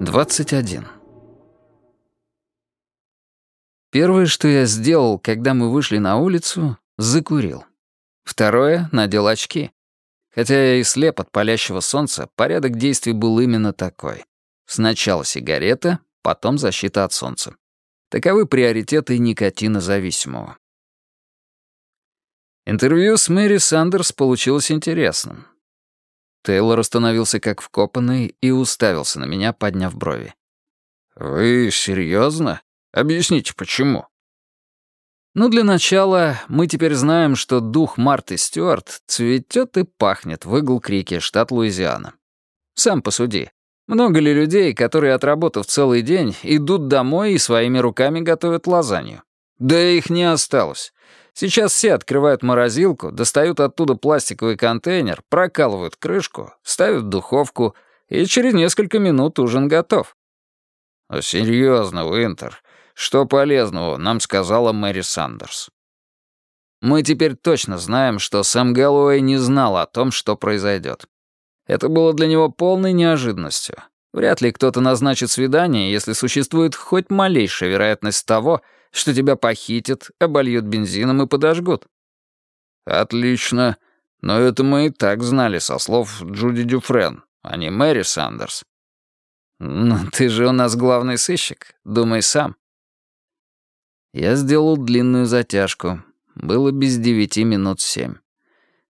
21. Первое, что я сделал, когда мы вышли на улицу, закурил. Второе — надел очки. Хотя я и слеп от палящего солнца, порядок действий был именно такой. Сначала сигарета, потом защита от солнца. Таковы приоритеты никотинозависимого. Интервью с Мэри Сандерс получилось интересным. Тейлор остановился как вкопанный и уставился на меня, подняв брови. «Вы серьезно? Объясните, почему?» «Ну, для начала, мы теперь знаем, что дух Марты Стюарт цветет и пахнет в Игл-Крике, штат Луизиана. Сам посуди. Много ли людей, которые, отработав целый день, идут домой и своими руками готовят лазанью? Да их не осталось. Сейчас все открывают морозилку, достают оттуда пластиковый контейнер, прокалывают крышку, ставят в духовку, и через несколько минут ужин готов. «А серьезно, Уинтер, что полезного нам сказала Мэри Сандерс?» Мы теперь точно знаем, что Сэм Гэллоуэй не знал о том, что произойдет. Это было для него полной неожиданностью. Вряд ли кто-то назначит свидание, если существует хоть малейшая вероятность того, что тебя похитят, обольют бензином и подожгут». «Отлично. Но это мы и так знали со слов Джуди Дюфрен, а не Мэри Сандерс». «Ну, ты же у нас главный сыщик. Думай сам». Я сделал длинную затяжку. Было без девяти минут семь.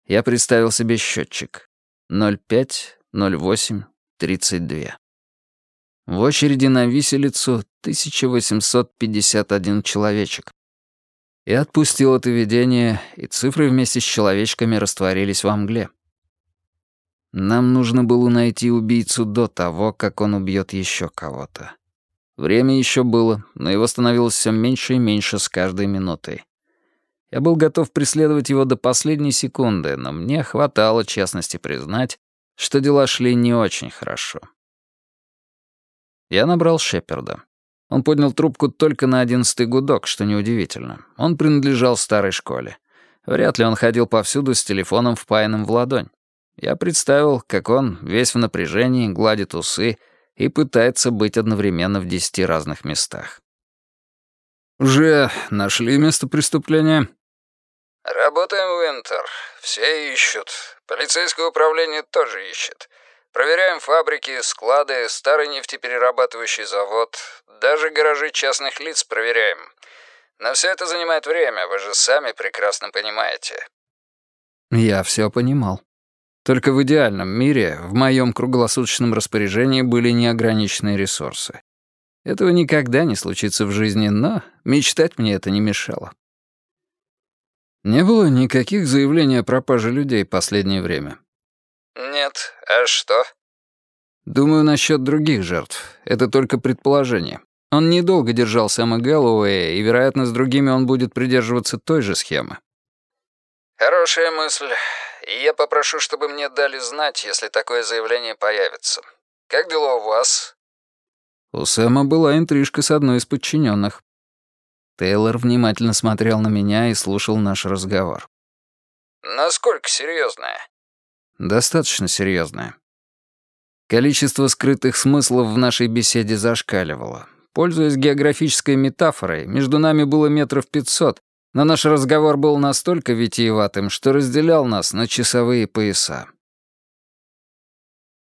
Я представил себе счетчик. 05, 08, 32. В очереди на виселицу 1851 человечек. Я отпустил это видение, и цифры вместе с человечками растворились во мгле. Нам нужно было найти убийцу до того, как он убьет еще кого-то. Время еще было, но его становилось все меньше и меньше с каждой минутой. Я был готов преследовать его до последней секунды, но мне хватало честности признать, что дела шли не очень хорошо. Я набрал Шеперда. Он поднял трубку только на одиннадцатый гудок, что неудивительно. Он принадлежал старой школе. Вряд ли он ходил повсюду с телефоном впаянным в ладонь. Я представил, как он, весь в напряжении, гладит усы и пытается быть одновременно в десяти разных местах. «Уже нашли место преступления?» «Работаем, Уинтер. Все ищут. Полицейское управление тоже ищет. Проверяем фабрики, склады, старый нефтеперерабатывающий завод, даже гаражи частных лиц проверяем. Но все это занимает время, вы же сами прекрасно понимаете». Я все понимал. Только в идеальном мире в моем круглосуточном распоряжении были неограниченные ресурсы. Этого никогда не случится в жизни, но мечтать мне это не мешало. Не было никаких заявлений о пропаже людей последнее время. «Нет. А что?» «Думаю, насчет других жертв. Это только предположение. Он недолго держал Сэма Гэллоуэя, и, вероятно, с другими он будет придерживаться той же схемы». «Хорошая мысль. И я попрошу, чтобы мне дали знать, если такое заявление появится. Как дела у вас?» У Сэма была интрижка с одной из подчиненных. Тейлор внимательно смотрел на меня и слушал наш разговор. «Насколько серьезная? Достаточно серьезное. Количество скрытых смыслов в нашей беседе зашкаливало. Пользуясь географической метафорой, между нами было метров пятьсот, но наш разговор был настолько витиеватым, что разделял нас на часовые пояса.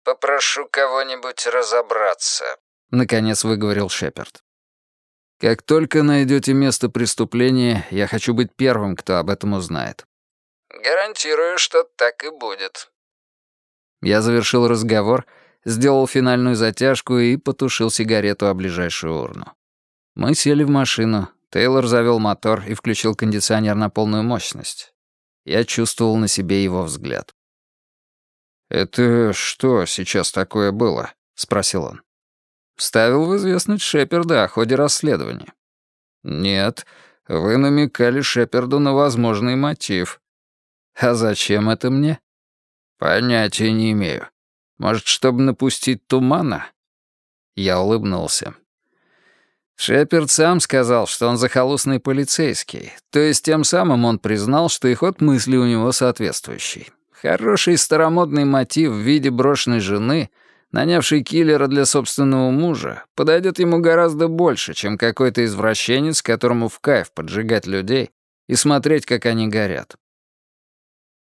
«Попрошу кого-нибудь разобраться», — наконец выговорил Шепард. «Как только найдете место преступления, я хочу быть первым, кто об этом узнает». «Гарантирую, что так и будет», я завершил разговор, сделал финальную затяжку и потушил сигарету о ближайшую урну. Мы сели в машину, Тейлор завел мотор и включил кондиционер на полную мощность. Я чувствовал на себе его взгляд. «Это что сейчас такое было?» — спросил он. «Ставил в известность Шеперда о ходе расследования». «Нет, вы намекали Шеперду на возможный мотив». «А зачем это мне?» «Понятия не имею. Может, чтобы напустить тумана?» Я улыбнулся. Шеперд сам сказал, что он захолустный полицейский, то есть тем самым он признал, что и ход мысли у него соответствующий. Хороший старомодный мотив в виде брошенной жены нанявший киллера для собственного мужа, подойдет ему гораздо больше, чем какой-то извращенец, которому в кайф поджигать людей и смотреть, как они горят.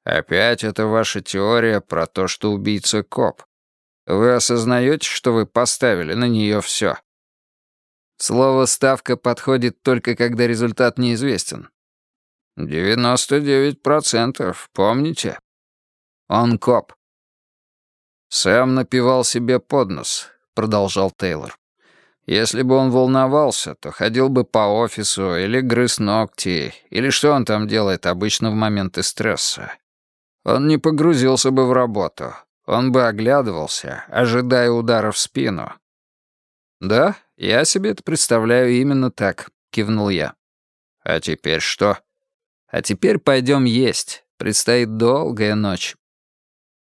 Опять это ваша теория про то, что убийца коп. Вы осознаете, что вы поставили на нее все? Слово «ставка» подходит только когда результат неизвестен. «Девяносто девять процентов, помните?» «Он коп». «Сэм напивал себе под нос», — продолжал Тейлор. «Если бы он волновался, то ходил бы по офису или грыз ногти, или что он там делает обычно в моменты стресса. Он не погрузился бы в работу, он бы оглядывался, ожидая удара в спину». «Да, я себе это представляю именно так», — кивнул я. «А теперь что?» «А теперь пойдем есть. Предстоит долгая ночь».